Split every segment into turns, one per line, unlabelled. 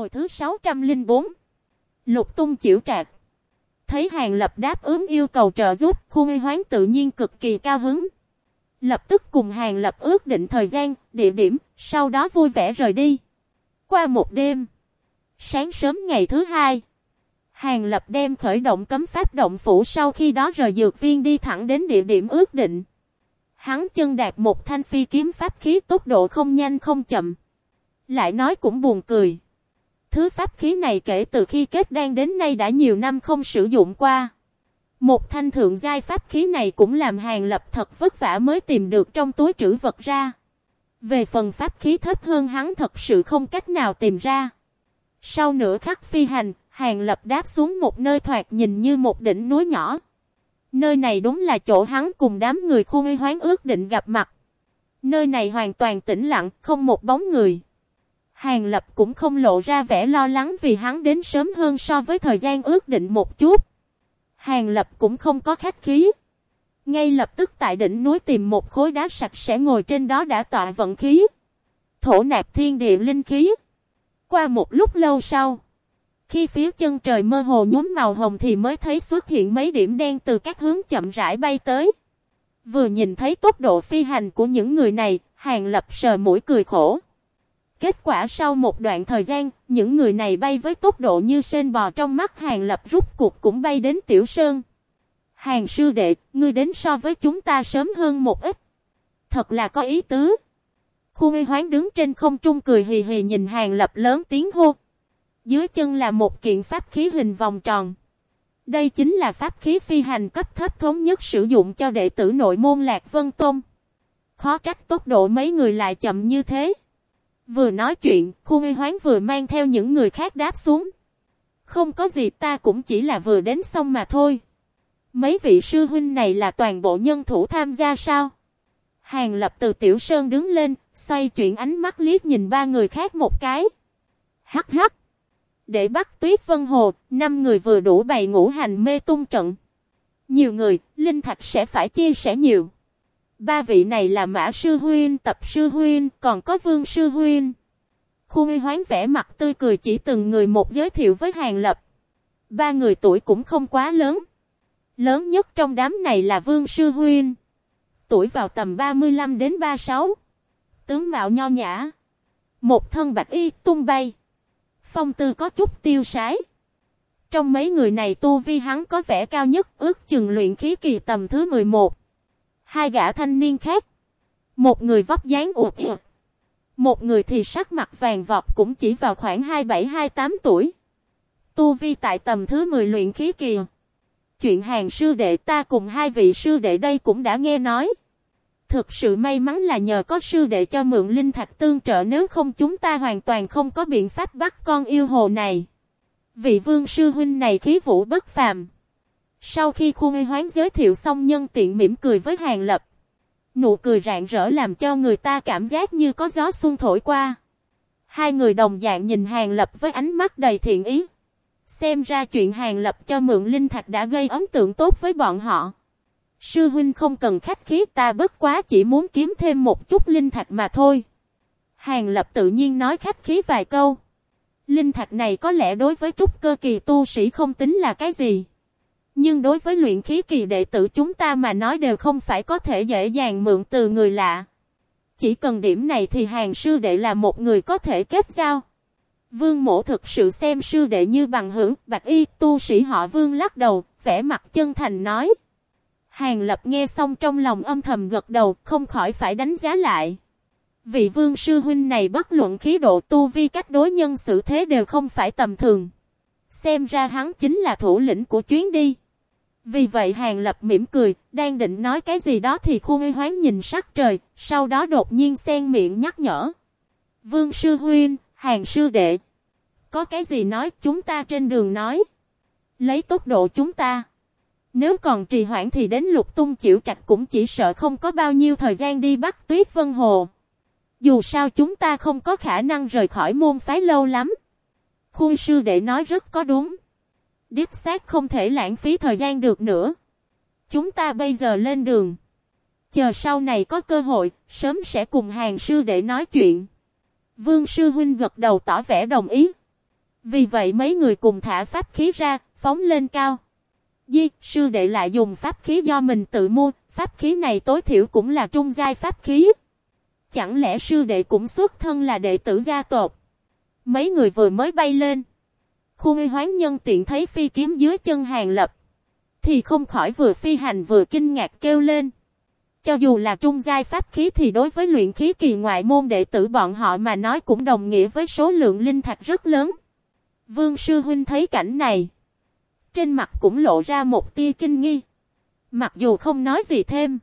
Hồi thứ 604 Lục tung chịu trạc Thấy hàng lập đáp ứng yêu cầu trợ giúp, khu mê hoán tự nhiên cực kỳ cao hứng. Lập tức cùng hàng lập ước định thời gian, địa điểm, sau đó vui vẻ rời đi. Qua một đêm, sáng sớm ngày thứ hai, hàng lập đem khởi động cấm pháp động phủ sau khi đó rời dược viên đi thẳng đến địa điểm ước định. Hắn chân đạt một thanh phi kiếm pháp khí tốc độ không nhanh không chậm. Lại nói cũng buồn cười. Thứ pháp khí này kể từ khi kết đan đến nay đã nhiều năm không sử dụng qua. Một thanh thượng giai pháp khí này cũng làm hàng lập thật vất vả mới tìm được trong túi trữ vật ra. Về phần pháp khí thấp hơn hắn thật sự không cách nào tìm ra. Sau nửa khắc phi hành, hàng lập đáp xuống một nơi thoạt nhìn như một đỉnh núi nhỏ. Nơi này đúng là chỗ hắn cùng đám người khu ngây hoán ước định gặp mặt. Nơi này hoàn toàn tĩnh lặng, không một bóng người. Hàng Lập cũng không lộ ra vẻ lo lắng vì hắn đến sớm hơn so với thời gian ước định một chút. Hàng Lập cũng không có khách khí. Ngay lập tức tại đỉnh núi tìm một khối đá sạch sẽ ngồi trên đó đã tọa vận khí. Thổ nạp thiên địa linh khí. Qua một lúc lâu sau. Khi phía chân trời mơ hồ nhúm màu hồng thì mới thấy xuất hiện mấy điểm đen từ các hướng chậm rãi bay tới. Vừa nhìn thấy tốc độ phi hành của những người này, Hàng Lập sờ mũi cười khổ. Kết quả sau một đoạn thời gian, những người này bay với tốc độ như sên bò trong mắt hàng lập rút cuộc cũng bay đến tiểu sơn. Hàng sư đệ, ngươi đến so với chúng ta sớm hơn một ít. Thật là có ý tứ. Khu ngây hoán đứng trên không trung cười hì hì nhìn hàng lập lớn tiếng hô. Dưới chân là một kiện pháp khí hình vòng tròn. Đây chính là pháp khí phi hành cấp thấp thống nhất sử dụng cho đệ tử nội môn Lạc Vân Tôn. Khó trách tốc độ mấy người lại chậm như thế. Vừa nói chuyện, khu nghi hoán vừa mang theo những người khác đáp xuống. Không có gì ta cũng chỉ là vừa đến xong mà thôi. Mấy vị sư huynh này là toàn bộ nhân thủ tham gia sao? Hàng lập từ tiểu sơn đứng lên, xoay chuyển ánh mắt liếc nhìn ba người khác một cái. Hắc hắc. Để bắt tuyết vân hồ, năm người vừa đủ bày ngũ hành mê tung trận. Nhiều người, linh thạch sẽ phải chia sẻ nhiều. Ba vị này là Mã Sư Huyên, Tập Sư Huyên, còn có Vương Sư Huyên. Khu hoán vẽ mặt tươi cười chỉ từng người một giới thiệu với Hàng Lập. Ba người tuổi cũng không quá lớn. Lớn nhất trong đám này là Vương Sư Huyên. Tuổi vào tầm 35 đến 36. Tướng mạo nho nhã. Một thân bạch y tung bay. Phong tư có chút tiêu sái. Trong mấy người này tu vi hắn có vẻ cao nhất ước chừng luyện khí kỳ tầm thứ 11. Hai gã thanh niên khác. Một người vóc dáng ụt ịt. Một người thì sắc mặt vàng vọt cũng chỉ vào khoảng 27-28 tuổi. Tu vi tại tầm thứ 10 luyện khí kỳ. Chuyện hàng sư đệ ta cùng hai vị sư đệ đây cũng đã nghe nói. Thực sự may mắn là nhờ có sư đệ cho mượn linh thạch tương trợ nếu không chúng ta hoàn toàn không có biện pháp bắt con yêu hồ này. Vị vương sư huynh này khí vũ bất phàm. Sau khi khu ngây hoán giới thiệu xong nhân tiện mỉm cười với Hàng Lập. Nụ cười rạng rỡ làm cho người ta cảm giác như có gió xuân thổi qua. Hai người đồng dạng nhìn Hàng Lập với ánh mắt đầy thiện ý. Xem ra chuyện Hàng Lập cho mượn linh thạch đã gây ấn tượng tốt với bọn họ. Sư huynh không cần khách khí, ta bất quá chỉ muốn kiếm thêm một chút linh thạch mà thôi. Hàng Lập tự nhiên nói khách khí vài câu. Linh thạch này có lẽ đối với trúc cơ kỳ tu sĩ không tính là cái gì. Nhưng đối với luyện khí kỳ đệ tử chúng ta mà nói đều không phải có thể dễ dàng mượn từ người lạ. Chỉ cần điểm này thì hàng sư đệ là một người có thể kết giao. Vương mổ thực sự xem sư đệ như bằng hữu, bạch y tu sĩ họ vương lắc đầu, vẻ mặt chân thành nói. Hàng lập nghe xong trong lòng âm thầm gật đầu, không khỏi phải đánh giá lại. Vị vương sư huynh này bất luận khí độ tu vi cách đối nhân xử thế đều không phải tầm thường. Xem ra hắn chính là thủ lĩnh của chuyến đi. Vì vậy Hàng Lập mỉm cười, đang định nói cái gì đó thì khu ngây hoán nhìn sắc trời, sau đó đột nhiên sen miệng nhắc nhở. Vương Sư Huyên, Hàng Sư Đệ. Có cái gì nói chúng ta trên đường nói. Lấy tốc độ chúng ta. Nếu còn trì hoãn thì đến lục tung chịu trạch cũng chỉ sợ không có bao nhiêu thời gian đi bắt tuyết vân hồ. Dù sao chúng ta không có khả năng rời khỏi môn phái lâu lắm. Khu sư đệ nói rất có đúng. Điếp xác không thể lãng phí thời gian được nữa. Chúng ta bây giờ lên đường. Chờ sau này có cơ hội, sớm sẽ cùng hàng sư để nói chuyện. Vương sư huynh gật đầu tỏ vẻ đồng ý. Vì vậy mấy người cùng thả pháp khí ra, phóng lên cao. Di, sư đệ lại dùng pháp khí do mình tự mua, pháp khí này tối thiểu cũng là trung giai pháp khí. Chẳng lẽ sư đệ cũng xuất thân là đệ tử gia tộc? Mấy người vừa mới bay lên. Khu hoán nhân tiện thấy phi kiếm dưới chân hàng lập. Thì không khỏi vừa phi hành vừa kinh ngạc kêu lên. Cho dù là trung giai pháp khí thì đối với luyện khí kỳ ngoại môn đệ tử bọn họ mà nói cũng đồng nghĩa với số lượng linh thạch rất lớn. Vương sư huynh thấy cảnh này. Trên mặt cũng lộ ra một tia kinh nghi. Mặc dù không nói gì thêm.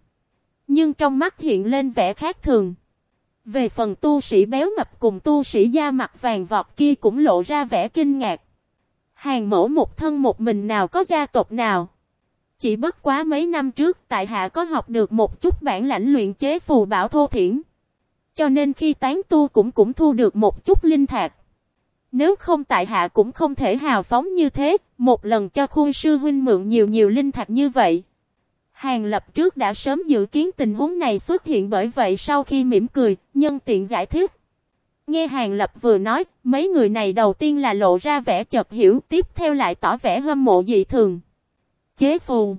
Nhưng trong mắt hiện lên vẻ khác thường. Về phần tu sĩ béo mập cùng tu sĩ da mặt vàng vọt kia cũng lộ ra vẻ kinh ngạc. Hàng mẫu một thân một mình nào có gia tộc nào. Chỉ bất quá mấy năm trước tại hạ có học được một chút bản lãnh luyện chế phù bảo thô thiển. Cho nên khi tán tu cũng cũng thu được một chút linh thạch. Nếu không tại hạ cũng không thể hào phóng như thế, một lần cho khuôn sư huynh mượn nhiều nhiều linh thạch như vậy. Hàng lập trước đã sớm dự kiến tình huống này xuất hiện bởi vậy sau khi mỉm cười, nhân tiện giải thích. Nghe hàng lập vừa nói, mấy người này đầu tiên là lộ ra vẻ chợt hiểu, tiếp theo lại tỏ vẻ hâm mộ dị thường. Chế phù.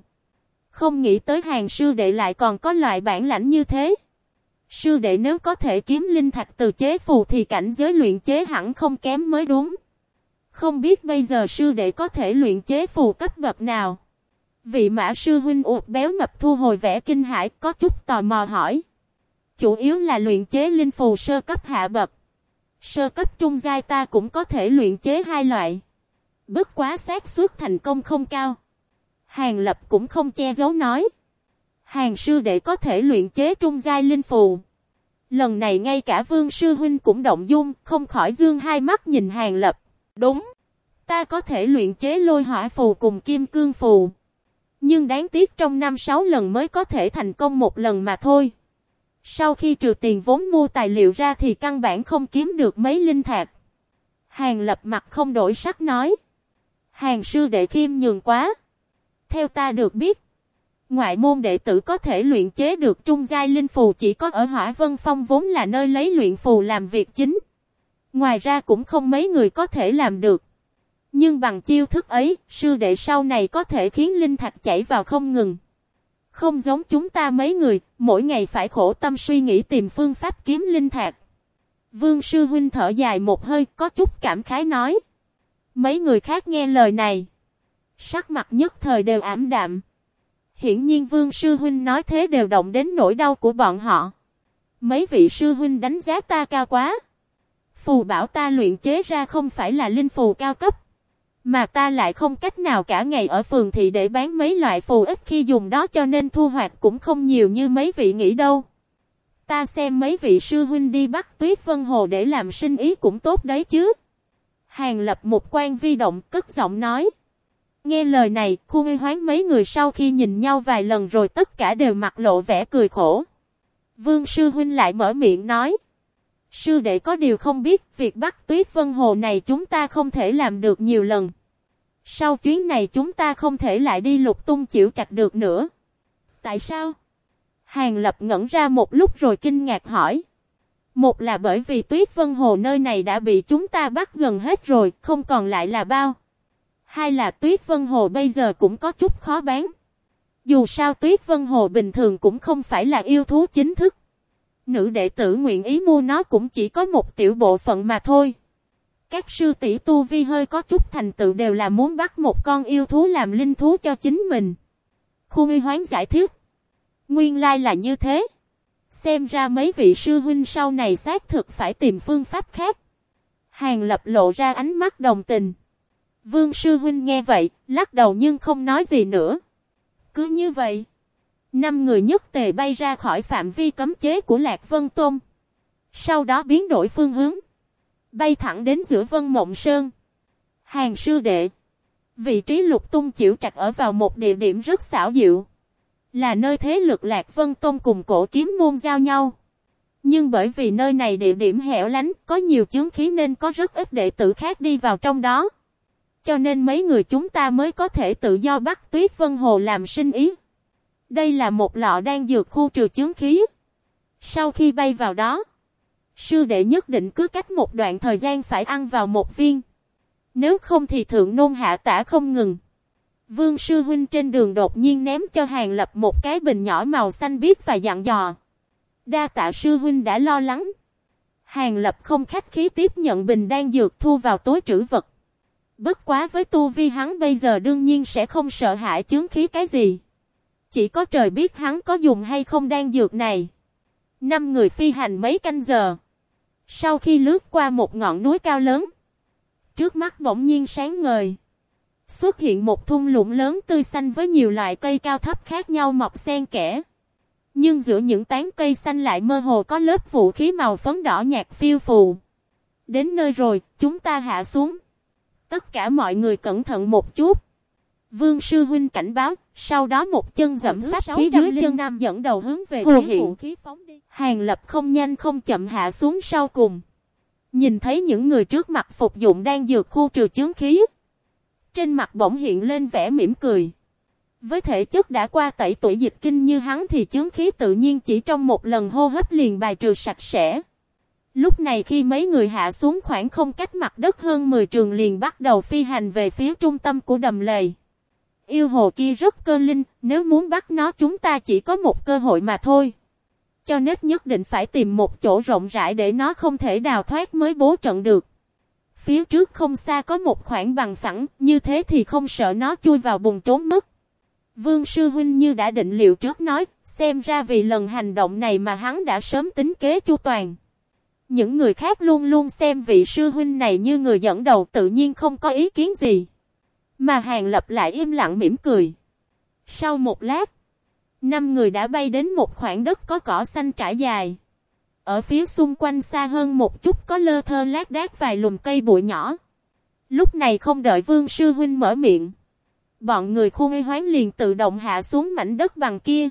Không nghĩ tới hàng sư đệ lại còn có loại bản lãnh như thế. Sư đệ nếu có thể kiếm linh thạch từ chế phù thì cảnh giới luyện chế hẳn không kém mới đúng. Không biết bây giờ sư đệ có thể luyện chế phù cấp bậc nào. Vị mã sư huynh ụt béo mập thu hồi vẻ kinh hãi có chút tò mò hỏi. Chủ yếu là luyện chế linh phù sơ cấp hạ bậc. Sơ cấp trung giai ta cũng có thể luyện chế hai loại. Bất quá xác suất thành công không cao. Hàng lập cũng không che giấu nói. Hàng sư đệ có thể luyện chế trung giai linh phù. Lần này ngay cả vương sư huynh cũng động dung, không khỏi dương hai mắt nhìn hàng lập. Đúng, ta có thể luyện chế lôi hỏa phù cùng kim cương phù. Nhưng đáng tiếc trong năm sáu lần mới có thể thành công một lần mà thôi. Sau khi trừ tiền vốn mua tài liệu ra thì căn bản không kiếm được mấy linh thạch. Hàng lập mặt không đổi sắc nói. Hàng sư đệ khiêm nhường quá. Theo ta được biết. Ngoại môn đệ tử có thể luyện chế được trung giai linh phù chỉ có ở hỏa vân phong vốn là nơi lấy luyện phù làm việc chính. Ngoài ra cũng không mấy người có thể làm được. Nhưng bằng chiêu thức ấy, sư đệ sau này có thể khiến linh thạch chảy vào không ngừng. Không giống chúng ta mấy người, mỗi ngày phải khổ tâm suy nghĩ tìm phương pháp kiếm linh thạch. Vương sư huynh thở dài một hơi, có chút cảm khái nói. Mấy người khác nghe lời này. Sắc mặt nhất thời đều ảm đạm. Hiển nhiên vương sư huynh nói thế đều động đến nỗi đau của bọn họ. Mấy vị sư huynh đánh giá ta cao quá. Phù bảo ta luyện chế ra không phải là linh phù cao cấp. Mà ta lại không cách nào cả ngày ở phường thị để bán mấy loại phù ít khi dùng đó cho nên thu hoạch cũng không nhiều như mấy vị nghĩ đâu. Ta xem mấy vị sư huynh đi bắt tuyết vân hồ để làm sinh ý cũng tốt đấy chứ. Hàng lập một quan vi động cất giọng nói. Nghe lời này, khu nghi hoán mấy người sau khi nhìn nhau vài lần rồi tất cả đều mặt lộ vẻ cười khổ. Vương sư huynh lại mở miệng nói. Sư đệ có điều không biết, việc bắt tuyết vân hồ này chúng ta không thể làm được nhiều lần. Sau chuyến này chúng ta không thể lại đi lục tung chịu trạch được nữa. Tại sao? Hàng lập ngẩn ra một lúc rồi kinh ngạc hỏi. Một là bởi vì tuyết vân hồ nơi này đã bị chúng ta bắt gần hết rồi, không còn lại là bao. Hai là tuyết vân hồ bây giờ cũng có chút khó bán. Dù sao tuyết vân hồ bình thường cũng không phải là yêu thú chính thức. Nữ đệ tử nguyện ý mua nó cũng chỉ có một tiểu bộ phận mà thôi. Các sư tỷ tu vi hơi có chút thành tựu đều là muốn bắt một con yêu thú làm linh thú cho chính mình. Khu nghi hoán giải thích. Nguyên lai là như thế. Xem ra mấy vị sư huynh sau này xác thực phải tìm phương pháp khác. Hàng lập lộ ra ánh mắt đồng tình. Vương sư huynh nghe vậy, lắc đầu nhưng không nói gì nữa. Cứ như vậy, năm người nhất tề bay ra khỏi phạm vi cấm chế của Lạc Vân Tôn. Sau đó biến đổi phương hướng. Bay thẳng đến giữa Vân Mộng Sơn. Hàng sư đệ. Vị trí lục tung chịu trạch ở vào một địa điểm rất xảo diệu. Là nơi thế lực Lạc Vân Tôn cùng cổ kiếm môn giao nhau. Nhưng bởi vì nơi này địa điểm hẻo lánh, có nhiều chứng khí nên có rất ít đệ tử khác đi vào trong đó. Cho nên mấy người chúng ta mới có thể tự do bắt Tuyết Vân Hồ làm sinh ý. Đây là một lọ đang dược khu trừ chứng khí. Sau khi bay vào đó, sư đệ nhất định cứ cách một đoạn thời gian phải ăn vào một viên. Nếu không thì thượng nôn hạ tả không ngừng. Vương sư huynh trên đường đột nhiên ném cho hàng lập một cái bình nhỏ màu xanh biếc và dặn dò. Đa tạ sư huynh đã lo lắng. Hàng lập không khách khí tiếp nhận bình đang dược thu vào túi trữ vật. Bất quá với tu vi hắn bây giờ đương nhiên sẽ không sợ hãi chứng khí cái gì. Chỉ có trời biết hắn có dùng hay không đang dược này. Năm người phi hành mấy canh giờ. Sau khi lướt qua một ngọn núi cao lớn. Trước mắt bỗng nhiên sáng ngời. Xuất hiện một thung lũng lớn tươi xanh với nhiều loại cây cao thấp khác nhau mọc xen kẽ. Nhưng giữa những tán cây xanh lại mơ hồ có lớp vũ khí màu phấn đỏ nhạt phiêu phù. Đến nơi rồi, chúng ta hạ xuống. Tất cả mọi người cẩn thận một chút. Vương sư huynh cảnh báo, sau đó một chân dẫm pháp khí dưới chân nam dẫn đầu hướng về Hồ hiện. vũ khí phóng đi. Hàng lập không nhanh không chậm hạ xuống sau cùng. Nhìn thấy những người trước mặt phục dụng đang dược khu trừ chướng khí. Trên mặt bỗng hiện lên vẻ mỉm cười. Với thể chất đã qua tẩy tuổi dịch kinh như hắn thì chướng khí tự nhiên chỉ trong một lần hô hấp liền bài trừ sạch sẽ. Lúc này khi mấy người hạ xuống khoảng không cách mặt đất hơn 10 trường liền bắt đầu phi hành về phía trung tâm của đầm lầy. Yêu hồ kia rất cơ linh, nếu muốn bắt nó chúng ta chỉ có một cơ hội mà thôi. Cho nên nhất định phải tìm một chỗ rộng rãi để nó không thể đào thoát mới bố trận được. Phía trước không xa có một khoảng bằng phẳng, như thế thì không sợ nó chui vào bùn trốn mất. Vương Sư Huynh như đã định liệu trước nói, xem ra vì lần hành động này mà hắn đã sớm tính kế chu toàn. Những người khác luôn luôn xem vị Sư Huynh này như người dẫn đầu tự nhiên không có ý kiến gì. Mà Hàng Lập lại im lặng mỉm cười. Sau một lát, năm người đã bay đến một khoảng đất có cỏ xanh trải dài. Ở phía xung quanh xa hơn một chút có lơ thơ lác đác vài lùm cây bụi nhỏ. Lúc này không đợi Vương Sư Huynh mở miệng. Bọn người khu ngây hoán liền tự động hạ xuống mảnh đất bằng kia.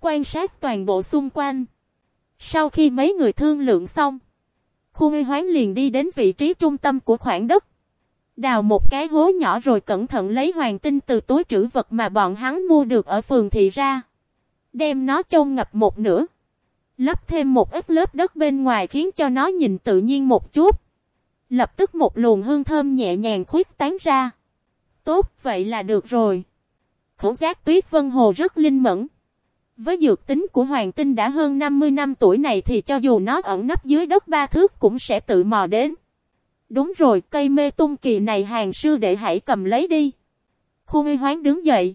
Quan sát toàn bộ xung quanh. Sau khi mấy người thương lượng xong. Khu ngây hoán liền đi đến vị trí trung tâm của khoảng đất. Đào một cái hố nhỏ rồi cẩn thận lấy hoàng tinh từ túi trữ vật mà bọn hắn mua được ở phường thị ra. Đem nó chôn ngập một nửa. lấp thêm một ít lớp đất bên ngoài khiến cho nó nhìn tự nhiên một chút. Lập tức một luồng hương thơm nhẹ nhàng khuyết tán ra. Tốt, vậy là được rồi. khổ giác tuyết vân hồ rất linh mẫn. Với dược tính của hoàng tinh đã hơn 50 năm tuổi này thì cho dù nó ẩn nấp dưới đất ba thước cũng sẽ tự mò đến. Đúng rồi, cây mê tung kỳ này hàng sư đệ hãy cầm lấy đi. Khu ngây hoáng đứng dậy.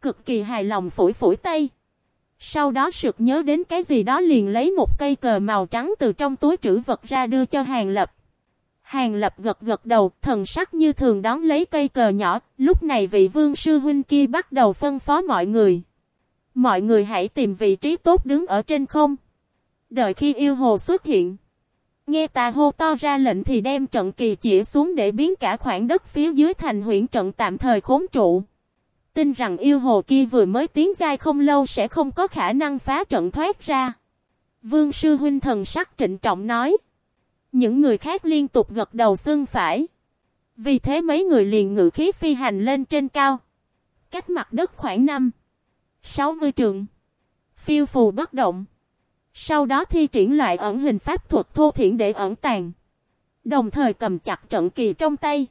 Cực kỳ hài lòng phủi phủi tay. Sau đó sực nhớ đến cái gì đó liền lấy một cây cờ màu trắng từ trong túi trữ vật ra đưa cho hàng lập. Hàng lập gật gật đầu, thần sắc như thường đón lấy cây cờ nhỏ, lúc này vị vương sư huynh kia bắt đầu phân phó mọi người. Mọi người hãy tìm vị trí tốt đứng ở trên không. Đợi khi yêu hồ xuất hiện. Nghe ta hô to ra lệnh thì đem trận kỳ chỉ xuống để biến cả khoảng đất phía dưới thành huyện trận tạm thời khốn trụ. Tin rằng yêu hồ kia vừa mới tiến giai không lâu sẽ không có khả năng phá trận thoát ra. Vương sư huynh thần sắc trịnh trọng nói. Những người khác liên tục gật đầu xưng phải. Vì thế mấy người liền ngự khí phi hành lên trên cao. Cách mặt đất khoảng 5, 60 trường. Phiêu phù bất động. Sau đó thi triển loại ẩn hình pháp thuật thô thiển để ẩn tàng. Đồng thời cầm chặt trận kỳ trong tay.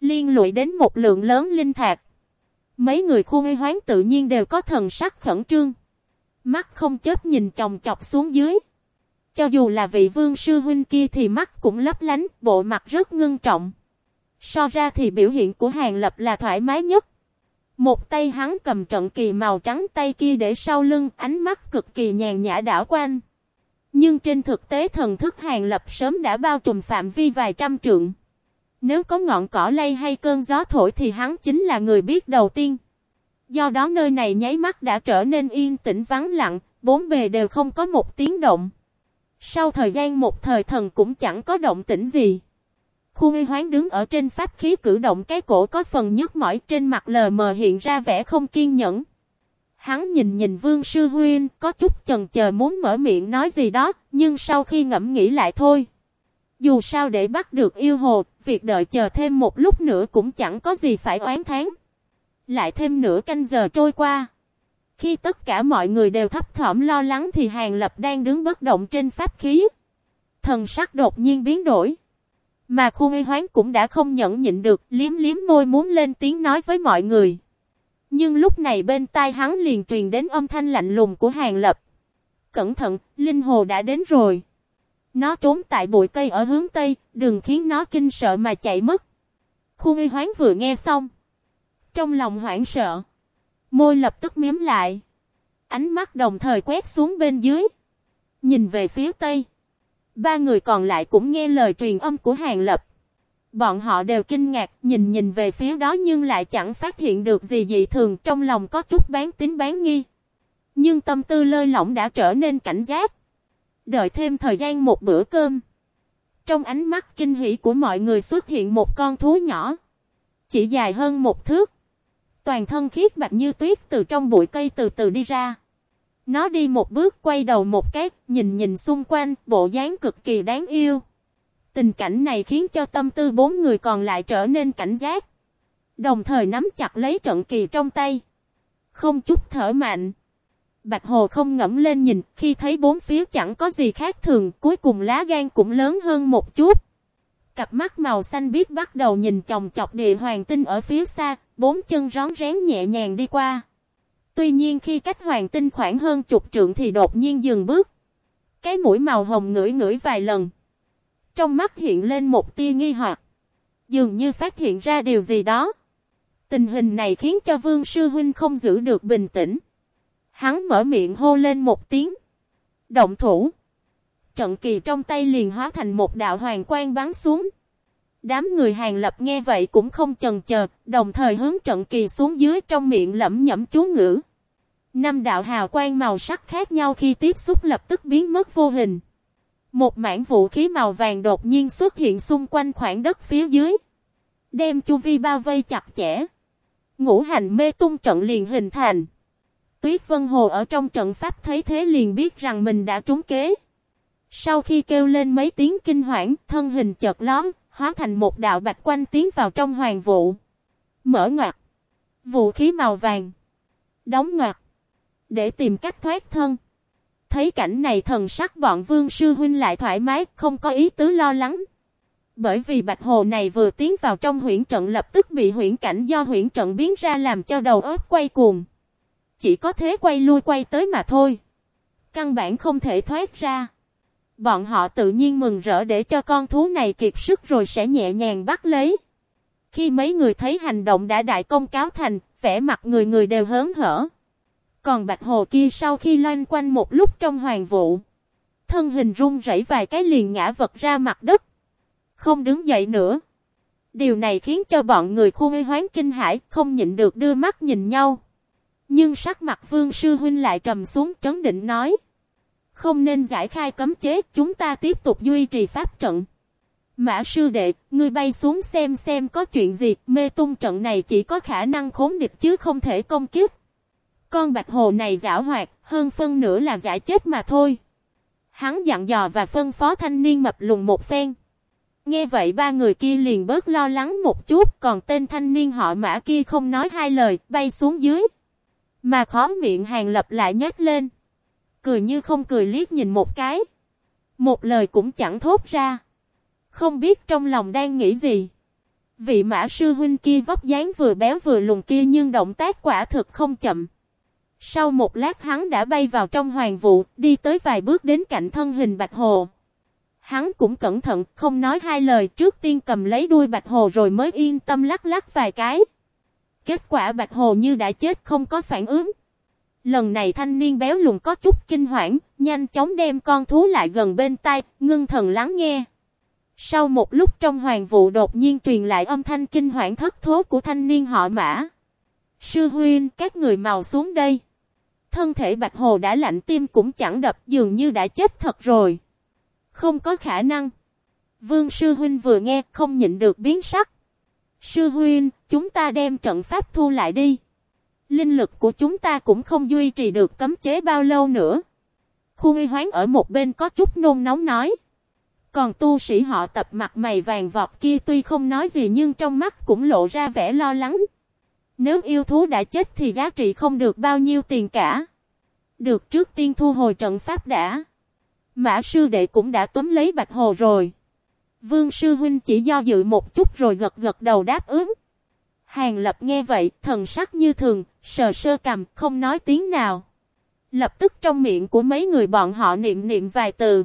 Liên lụy đến một lượng lớn linh thạch. Mấy người khu ngây hoán tự nhiên đều có thần sắc khẩn trương. Mắt không chớp nhìn chồng chọc xuống dưới. Cho dù là vị vương sư huynh kia thì mắt cũng lấp lánh, bộ mặt rất ngưng trọng. So ra thì biểu hiện của Hàng Lập là thoải mái nhất. Một tay hắn cầm trận kỳ màu trắng tay kia để sau lưng, ánh mắt cực kỳ nhàn nhã đảo quanh. Nhưng trên thực tế thần thức Hàng Lập sớm đã bao trùm phạm vi vài trăm trượng. Nếu có ngọn cỏ lay hay cơn gió thổi thì hắn chính là người biết đầu tiên. Do đó nơi này nháy mắt đã trở nên yên tĩnh vắng lặng, bốn bề đều không có một tiếng động. Sau thời gian một thời thần cũng chẳng có động tĩnh gì. Khu ngây hoán đứng ở trên pháp khí cử động cái cổ có phần nhức mỏi trên mặt lờ mờ hiện ra vẻ không kiên nhẫn. Hắn nhìn nhìn Vương Sư Huyên, có chút chần chờ muốn mở miệng nói gì đó, nhưng sau khi ngẫm nghĩ lại thôi. Dù sao để bắt được yêu hồ, việc đợi chờ thêm một lúc nữa cũng chẳng có gì phải oán tháng. Lại thêm nửa canh giờ trôi qua. Khi tất cả mọi người đều thấp thỏm lo lắng thì Hàng Lập đang đứng bất động trên pháp khí. Thần sắc đột nhiên biến đổi. Mà khu ngây hoán cũng đã không nhẫn nhịn được, liếm liếm môi muốn lên tiếng nói với mọi người. Nhưng lúc này bên tai hắn liền truyền đến âm thanh lạnh lùng của hàng lập. Cẩn thận, linh hồ đã đến rồi. Nó trốn tại bụi cây ở hướng tây, đừng khiến nó kinh sợ mà chạy mất. Khu ngây hoán vừa nghe xong. Trong lòng hoảng sợ. Môi lập tức miếm lại. Ánh mắt đồng thời quét xuống bên dưới. Nhìn về phía tây. Ba người còn lại cũng nghe lời truyền âm của Hàng Lập. Bọn họ đều kinh ngạc, nhìn nhìn về phía đó nhưng lại chẳng phát hiện được gì dị thường, trong lòng có chút bán tính bán nghi. Nhưng tâm tư lơi lỏng đã trở nên cảnh giác. Đợi thêm thời gian một bữa cơm. Trong ánh mắt kinh hỉ của mọi người xuất hiện một con thú nhỏ. Chỉ dài hơn một thước. Toàn thân khiết bạch như tuyết từ trong bụi cây từ từ đi ra. Nó đi một bước quay đầu một cái, nhìn nhìn xung quanh, bộ dáng cực kỳ đáng yêu. Tình cảnh này khiến cho tâm tư bốn người còn lại trở nên cảnh giác. Đồng thời nắm chặt lấy trận kỳ trong tay. Không chút thở mạnh. Bạch Hồ không ngẫm lên nhìn, khi thấy bốn phía chẳng có gì khác thường, cuối cùng lá gan cũng lớn hơn một chút. Cặp mắt màu xanh biếc bắt đầu nhìn chồng chọc địa hoàng tinh ở phía xa, bốn chân rón rén nhẹ nhàng đi qua. Tuy nhiên khi cách hoàng tinh khoảng hơn chục trượng thì đột nhiên dừng bước. Cái mũi màu hồng ngửi ngửi vài lần. Trong mắt hiện lên một tia nghi hoặc. Dường như phát hiện ra điều gì đó. Tình hình này khiến cho Vương Sư Huynh không giữ được bình tĩnh. Hắn mở miệng hô lên một tiếng. Động thủ. Trận kỳ trong tay liền hóa thành một đạo hoàng quang bắn xuống. Đám người hàng lập nghe vậy cũng không chần chờ, đồng thời hướng trận kỳ xuống dưới trong miệng lẩm nhẩm chú ngữ. Năm đạo hào quang màu sắc khác nhau khi tiếp xúc lập tức biến mất vô hình. Một mảng vũ khí màu vàng đột nhiên xuất hiện xung quanh khoảng đất phía dưới. Đem chu vi bao vây chặt chẽ. Ngũ hành mê tung trận liền hình thành. Tuyết Vân Hồ ở trong trận pháp thấy thế liền biết rằng mình đã trúng kế. Sau khi kêu lên mấy tiếng kinh hoảng, thân hình chợt lóm, hóa thành một đạo bạch quanh tiến vào trong hoàng vụ. Mở ngoặt. Vũ khí màu vàng. Đóng ngoặt. Để tìm cách thoát thân. Thấy cảnh này thần sắc bọn vương sư huynh lại thoải mái, không có ý tứ lo lắng. Bởi vì bạch hồ này vừa tiến vào trong huyển trận lập tức bị huyển cảnh do huyển trận biến ra làm cho đầu óc quay cuồng. Chỉ có thế quay lui quay tới mà thôi. Căn bản không thể thoát ra. Bọn họ tự nhiên mừng rỡ để cho con thú này kiệt sức rồi sẽ nhẹ nhàng bắt lấy. Khi mấy người thấy hành động đã đại công cáo thành, vẻ mặt người người đều hớn hở. Còn bạch hồ kia sau khi loanh quanh một lúc trong hoàng vụ, thân hình run rẩy vài cái liền ngã vật ra mặt đất. Không đứng dậy nữa. Điều này khiến cho bọn người khu ngây hoán kinh hãi, không nhịn được đưa mắt nhìn nhau. Nhưng sắc mặt vương sư huynh lại trầm xuống trấn định nói. Không nên giải khai cấm chế, chúng ta tiếp tục duy trì pháp trận. Mã sư đệ, ngươi bay xuống xem xem có chuyện gì, mê tung trận này chỉ có khả năng khốn địch chứ không thể công kiếp. Con bạch hồ này giả hoạt, hơn phân nửa là giả chết mà thôi. Hắn dặn dò và phân phó thanh niên mập lùng một phen. Nghe vậy ba người kia liền bớt lo lắng một chút, còn tên thanh niên họ mã kia không nói hai lời, bay xuống dưới. Mà khó miệng hàng lập lại nhếch lên cười như không cười liếc nhìn một cái. Một lời cũng chẳng thốt ra. Không biết trong lòng đang nghĩ gì. Vị mã sư huynh kia vóc dáng vừa béo vừa lùn kia nhưng động tác quả thực không chậm. Sau một lát hắn đã bay vào trong hoàng vụ, đi tới vài bước đến cạnh thân hình bạch hồ. Hắn cũng cẩn thận, không nói hai lời trước tiên cầm lấy đuôi bạch hồ rồi mới yên tâm lắc lắc vài cái. Kết quả bạch hồ như đã chết không có phản ứng. Lần này thanh niên béo lùn có chút kinh hoảng, nhanh chóng đem con thú lại gần bên tai, ngưng thần lắng nghe. Sau một lúc trong hoàng vụ đột nhiên truyền lại âm thanh kinh hoảng thất thố của thanh niên họ mã. Sư huynh, các người màu xuống đây. Thân thể bạch hồ đã lạnh tim cũng chẳng đập dường như đã chết thật rồi. Không có khả năng. Vương sư huynh vừa nghe không nhịn được biến sắc. Sư huynh, chúng ta đem trận pháp thu lại đi. Linh lực của chúng ta cũng không duy trì được cấm chế bao lâu nữa. Khu nghi hoán ở một bên có chút nôn nóng nói. Còn tu sĩ họ tập mặt mày vàng vọt kia tuy không nói gì nhưng trong mắt cũng lộ ra vẻ lo lắng. Nếu yêu thú đã chết thì giá trị không được bao nhiêu tiền cả. Được trước tiên thu hồi trận pháp đã. Mã sư đệ cũng đã túm lấy bạch hồ rồi. Vương sư huynh chỉ do dự một chút rồi gật gật đầu đáp ứng. Hàng lập nghe vậy, thần sắc như thường, sờ sơ cầm, không nói tiếng nào. Lập tức trong miệng của mấy người bọn họ niệm niệm vài từ.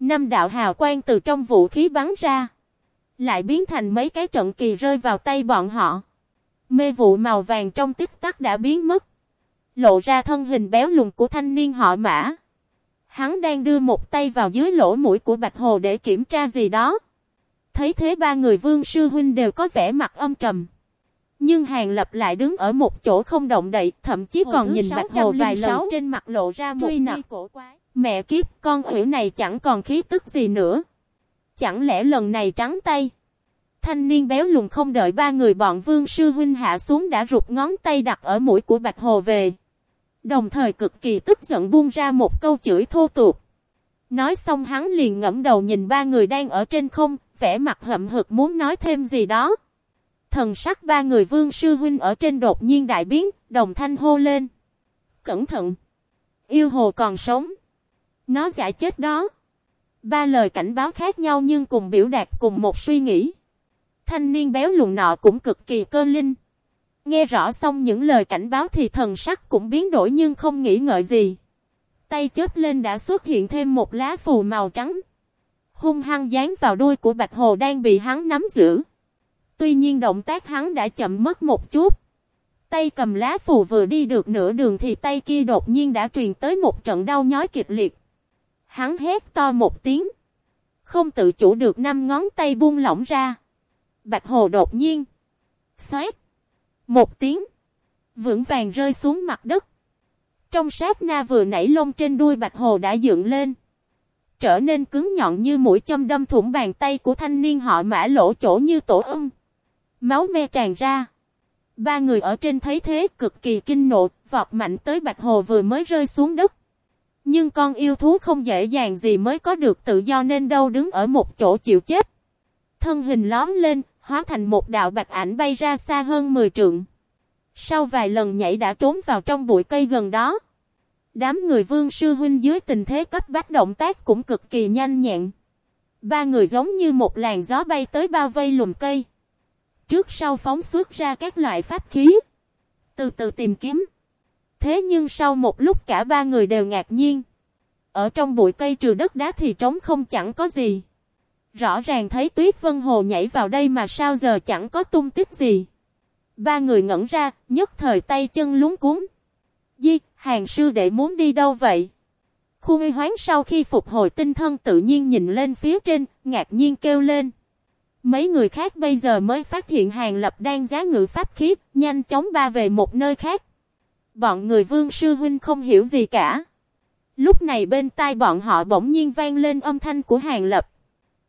Năm đạo hào quang từ trong vũ khí bắn ra. Lại biến thành mấy cái trận kỳ rơi vào tay bọn họ. Mê vụ màu vàng trong tích tắc đã biến mất. Lộ ra thân hình béo lùn của thanh niên họ mã. Hắn đang đưa một tay vào dưới lỗ mũi của Bạch Hồ để kiểm tra gì đó. Thấy thế ba người vương sư huynh đều có vẻ mặt âm trầm. Nhưng Hàng Lập lại đứng ở một chỗ không động đậy, thậm chí còn nhìn Bạch Hồ vài lần trên mặt lộ ra một tia cổ quái. Mẹ kiếp, con ủy này chẳng còn khí tức gì nữa. Chẳng lẽ lần này trắng tay? Thanh niên béo lùn không đợi ba người bọn vương sư huynh hạ xuống đã rụt ngón tay đặt ở mũi của Bạch Hồ về. Đồng thời cực kỳ tức giận buông ra một câu chửi thô tục. Nói xong hắn liền ngẫm đầu nhìn ba người đang ở trên không, vẻ mặt hậm hực muốn nói thêm gì đó. Thần sắc ba người vương sư huynh ở trên đột nhiên đại biến, đồng thanh hô lên. Cẩn thận! Yêu hồ còn sống. Nó giải chết đó. Ba lời cảnh báo khác nhau nhưng cùng biểu đạt cùng một suy nghĩ. Thanh niên béo lùn nọ cũng cực kỳ cơ linh. Nghe rõ xong những lời cảnh báo thì thần sắc cũng biến đổi nhưng không nghĩ ngợi gì. Tay chớp lên đã xuất hiện thêm một lá phù màu trắng. Hung hăng dán vào đuôi của Bạch Hồ đang bị hắn nắm giữ. Tuy nhiên động tác hắn đã chậm mất một chút. Tay cầm lá phù vừa đi được nửa đường thì tay kia đột nhiên đã truyền tới một trận đau nhói kịch liệt. Hắn hét to một tiếng. Không tự chủ được năm ngón tay buông lỏng ra. Bạch Hồ đột nhiên. Xoát. Một tiếng. Vững vàng rơi xuống mặt đất. Trong sát na vừa nảy lông trên đuôi Bạch Hồ đã dựng lên. Trở nên cứng nhọn như mũi châm đâm thủng bàn tay của thanh niên họ mã lỗ chỗ như tổ âm. Máu me tràn ra. Ba người ở trên thấy thế cực kỳ kinh nộ, vọt mạnh tới Bạch Hồ vừa mới rơi xuống đất. Nhưng con yêu thú không dễ dàng gì mới có được tự do nên đâu đứng ở một chỗ chịu chết. Thân hình lóm lên, hóa thành một đạo bạch ảnh bay ra xa hơn 10 trượng. Sau vài lần nhảy đã trốn vào trong bụi cây gần đó. Đám người vương sư huynh dưới tình thế cấp bách động tác cũng cực kỳ nhanh nhẹn. Ba người giống như một làn gió bay tới bao vây lùm cây. Trước sau phóng xuất ra các loại pháp khí. Từ từ tìm kiếm. Thế nhưng sau một lúc cả ba người đều ngạc nhiên. Ở trong bụi cây trừ đất đá thì trống không chẳng có gì. Rõ ràng thấy Tuyết Vân Hồ nhảy vào đây mà sao giờ chẳng có tung tích gì. Ba người ngẩn ra, nhất thời tay chân lúng cuốn. Di, hàng sư đệ muốn đi đâu vậy? Khu nghi hoán sau khi phục hồi tinh thân tự nhiên nhìn lên phía trên, ngạc nhiên kêu lên. Mấy người khác bây giờ mới phát hiện hàng lập đang giá ngự pháp khí, nhanh chóng ba về một nơi khác. Bọn người vương sư huynh không hiểu gì cả. Lúc này bên tai bọn họ bỗng nhiên vang lên âm thanh của hàng lập.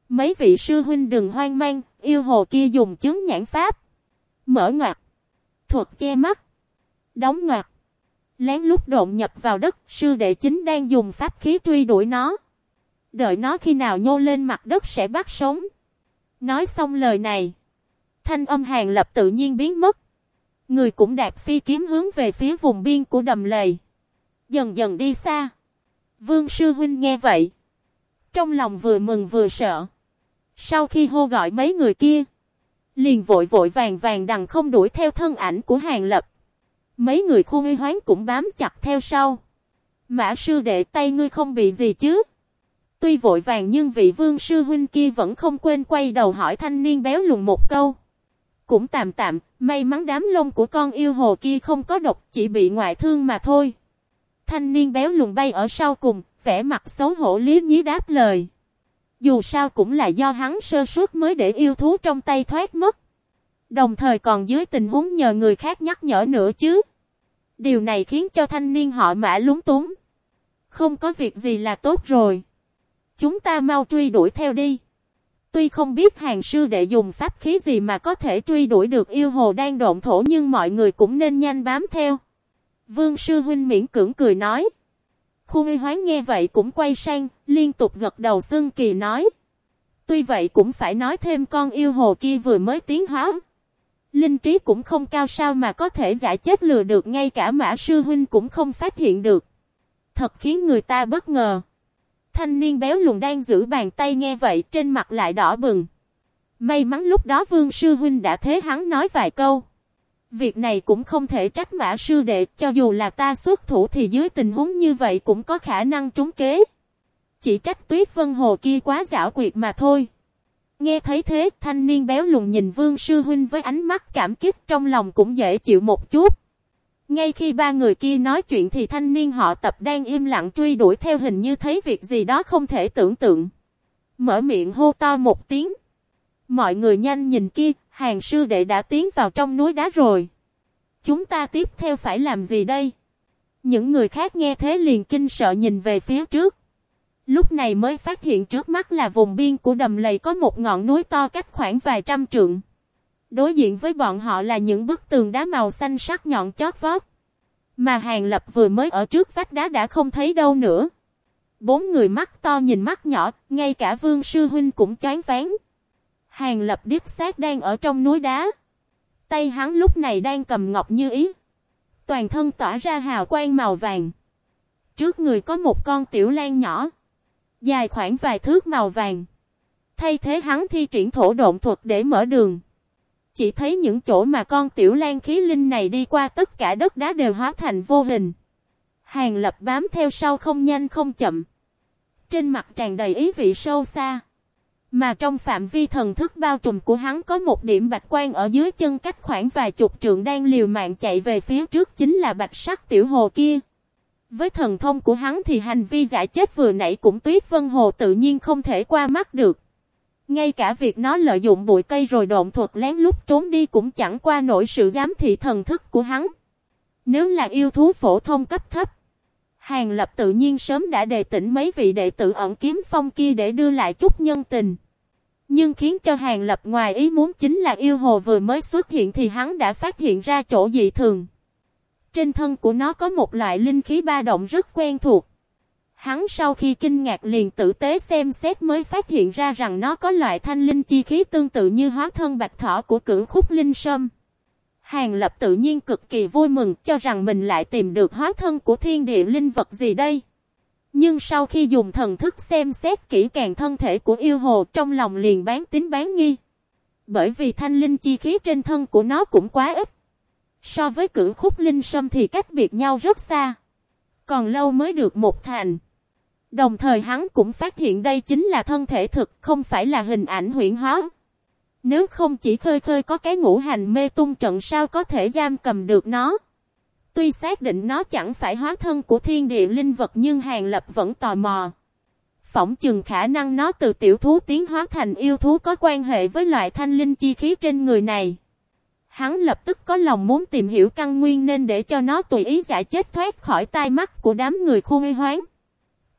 Mấy vị sư huynh đừng hoang mang, yêu hồ kia dùng chứng nhãn pháp. Mở ngoặt. Thuật che mắt. Đóng ngoặt. Lén lút độn nhập vào đất, sư đệ chính đang dùng pháp khí truy đuổi nó. Đợi nó khi nào nhô lên mặt đất sẽ bắt sống. Nói xong lời này. Thanh âm hàng lập tự nhiên biến mất. Người cũng đạp phi kiếm hướng về phía vùng biên của đầm lầy. Dần dần đi xa. Vương sư huynh nghe vậy. Trong lòng vừa mừng vừa sợ. Sau khi hô gọi mấy người kia. Liền vội vội vàng vàng đằng không đuổi theo thân ảnh của hàng lập. Mấy người khu nguy hoán cũng bám chặt theo sau. Mã sư đệ, tay ngươi không bị gì chứ. Tuy vội vàng nhưng vị vương sư huynh kia vẫn không quên quay đầu hỏi thanh niên béo lùn một câu. Cũng tạm tạm, may mắn đám lông của con yêu hồ kia không có độc chỉ bị ngoại thương mà thôi. Thanh niên béo lùn bay ở sau cùng, vẻ mặt xấu hổ lý nhí đáp lời. Dù sao cũng là do hắn sơ suất mới để yêu thú trong tay thoát mất. Đồng thời còn dưới tình huống nhờ người khác nhắc nhở nữa chứ. Điều này khiến cho thanh niên họ mã lúng túng. Không có việc gì là tốt rồi. Chúng ta mau truy đuổi theo đi. Tuy không biết hàng sư đệ dùng pháp khí gì mà có thể truy đuổi được yêu hồ đang độn thổ nhưng mọi người cũng nên nhanh bám theo. Vương sư huynh miễn cưỡng cười nói. Khu nghi hoán nghe vậy cũng quay sang, liên tục gật đầu xưng kỳ nói. Tuy vậy cũng phải nói thêm con yêu hồ kia vừa mới tiến hóa. Linh trí cũng không cao sao mà có thể giả chết lừa được ngay cả mã sư huynh cũng không phát hiện được. Thật khiến người ta bất ngờ. Thanh niên béo lùn đang giữ bàn tay nghe vậy trên mặt lại đỏ bừng. May mắn lúc đó vương sư huynh đã thế hắn nói vài câu. Việc này cũng không thể trách mã sư đệ, cho dù là ta xuất thủ thì dưới tình huống như vậy cũng có khả năng trúng kế. Chỉ trách tuyết vân hồ kia quá giả quyệt mà thôi. Nghe thấy thế, thanh niên béo lùn nhìn vương sư huynh với ánh mắt cảm kích trong lòng cũng dễ chịu một chút. Ngay khi ba người kia nói chuyện thì thanh niên họ tập đang im lặng truy đuổi theo hình như thấy việc gì đó không thể tưởng tượng. Mở miệng hô to một tiếng. Mọi người nhanh nhìn kia, hàng sư đệ đã tiến vào trong núi đá rồi. Chúng ta tiếp theo phải làm gì đây? Những người khác nghe thế liền kinh sợ nhìn về phía trước. Lúc này mới phát hiện trước mắt là vùng biên của đầm lầy có một ngọn núi to cách khoảng vài trăm trượng. Đối diện với bọn họ là những bức tường đá màu xanh sắc nhọn chót vót. Mà Hàng Lập vừa mới ở trước vách đá đã không thấy đâu nữa. Bốn người mắt to nhìn mắt nhỏ, ngay cả Vương Sư Huynh cũng chán phán Hàng Lập điếp xác đang ở trong núi đá. Tay hắn lúc này đang cầm ngọc như ý. Toàn thân tỏa ra hào quang màu vàng. Trước người có một con tiểu lan nhỏ. Dài khoảng vài thước màu vàng. Thay thế hắn thi triển thổ độn thuật để mở đường. Chỉ thấy những chỗ mà con tiểu lan khí linh này đi qua tất cả đất đá đều hóa thành vô hình. Hàng lập bám theo sau không nhanh không chậm. Trên mặt tràn đầy ý vị sâu xa. Mà trong phạm vi thần thức bao trùm của hắn có một điểm bạch quan ở dưới chân cách khoảng vài chục trượng đang liều mạng chạy về phía trước chính là bạch sắc tiểu hồ kia. Với thần thông của hắn thì hành vi giả chết vừa nãy cũng tuyết vân hồ tự nhiên không thể qua mắt được. Ngay cả việc nó lợi dụng bụi cây rồi độn thuật lén lút trốn đi cũng chẳng qua nổi sự giám thị thần thức của hắn. Nếu là yêu thú phổ thông cấp thấp, Hàng Lập tự nhiên sớm đã đề tỉnh mấy vị đệ tử ẩn kiếm phong kia để đưa lại chút nhân tình. Nhưng khiến cho Hàng Lập ngoài ý muốn chính là yêu hồ vừa mới xuất hiện thì hắn đã phát hiện ra chỗ dị thường. Trên thân của nó có một loại linh khí ba động rất quen thuộc. Hắn sau khi kinh ngạc liền tử tế xem xét mới phát hiện ra rằng nó có loại thanh linh chi khí tương tự như hóa thân bạch thỏ của cửu khúc linh sâm. Hàng lập tự nhiên cực kỳ vui mừng, cho rằng mình lại tìm được hóa thân của thiên địa linh vật gì đây. Nhưng sau khi dùng thần thức xem xét kỹ càng thân thể của yêu hồ, trong lòng liền bán tính bán nghi. Bởi vì thanh linh chi khí trên thân của nó cũng quá ít. So với cửu khúc linh sâm thì cách biệt nhau rất xa. Còn lâu mới được một thành. Đồng thời hắn cũng phát hiện đây chính là thân thể thực, không phải là hình ảnh huyễn hóa. Nếu không chỉ khơi khơi có cái ngũ hành mê tung trận sao có thể giam cầm được nó. Tuy xác định nó chẳng phải hóa thân của thiên địa linh vật nhưng Hàng Lập vẫn tò mò. Phỏng chừng khả năng nó từ tiểu thú tiến hóa thành yêu thú có quan hệ với loại thanh linh chi khí trên người này. Hắn lập tức có lòng muốn tìm hiểu căn nguyên nên để cho nó tùy ý giải chết thoát khỏi tai mắt của đám người khu ngây hoáng.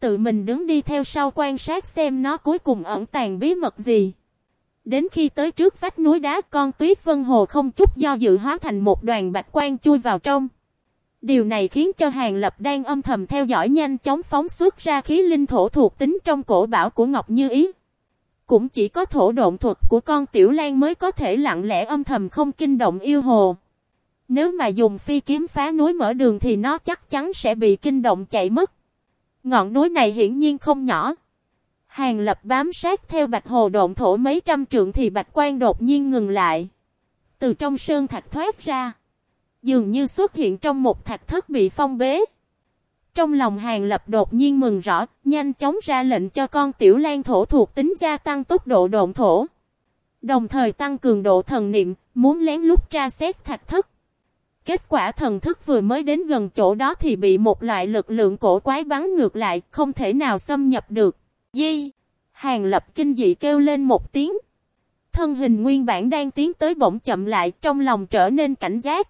Tự mình đứng đi theo sau quan sát xem nó cuối cùng ẩn tàng bí mật gì. Đến khi tới trước vách núi đá, con tuyết vân hồ không chút do dự hóa thành một đoàn bạch quan chui vào trong. Điều này khiến cho Hàng Lập đang âm thầm theo dõi nhanh chóng phóng xuất ra khí linh thổ thuộc tính trong cổ bảo của Ngọc Như Ý. Cũng chỉ có thổ độn thuật của con Tiểu Lan mới có thể lặng lẽ âm thầm không kinh động yêu hồ. Nếu mà dùng phi kiếm phá núi mở đường thì nó chắc chắn sẽ bị kinh động chạy mất. Ngọn núi này hiển nhiên không nhỏ. Hàng lập bám sát theo bạch hồ độn thổ mấy trăm trượng thì bạch quan đột nhiên ngừng lại. Từ trong sơn thạch thoát ra. Dường như xuất hiện trong một thạch thất bị phong bế. Trong lòng hàng lập đột nhiên mừng rõ, nhanh chóng ra lệnh cho con tiểu lan thổ thuộc tính gia tăng tốc độ độn thổ. Đồng thời tăng cường độ thần niệm, muốn lén lút tra xét thạch thất. Kết quả thần thức vừa mới đến gần chỗ đó thì bị một loại lực lượng cổ quái bắn ngược lại, không thể nào xâm nhập được. Di! Hàng lập kinh dị kêu lên một tiếng. Thân hình nguyên bản đang tiến tới bỗng chậm lại trong lòng trở nên cảnh giác.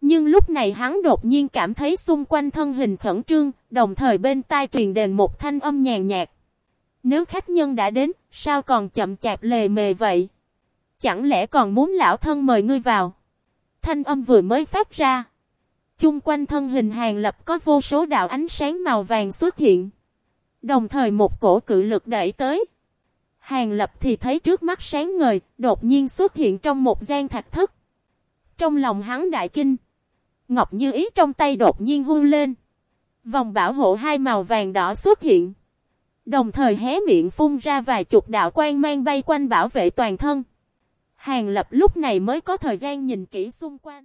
Nhưng lúc này hắn đột nhiên cảm thấy xung quanh thân hình khẩn trương, đồng thời bên tai truyền đền một thanh âm nhàn nhạt. Nếu khách nhân đã đến, sao còn chậm chạp lề mề vậy? Chẳng lẽ còn muốn lão thân mời ngươi vào? Thanh âm vừa mới phát ra. Chung quanh thân hình hàng lập có vô số đạo ánh sáng màu vàng xuất hiện. Đồng thời một cổ cự lực đẩy tới. Hàng lập thì thấy trước mắt sáng ngời, đột nhiên xuất hiện trong một gian thạch thất. Trong lòng hắn đại kinh. Ngọc như ý trong tay đột nhiên hung lên. Vòng bảo hộ hai màu vàng đỏ xuất hiện. Đồng thời hé miệng phun ra vài chục đạo quang mang bay quanh bảo vệ toàn thân. Hàng lập lúc này mới có thời gian nhìn kỹ xung quanh.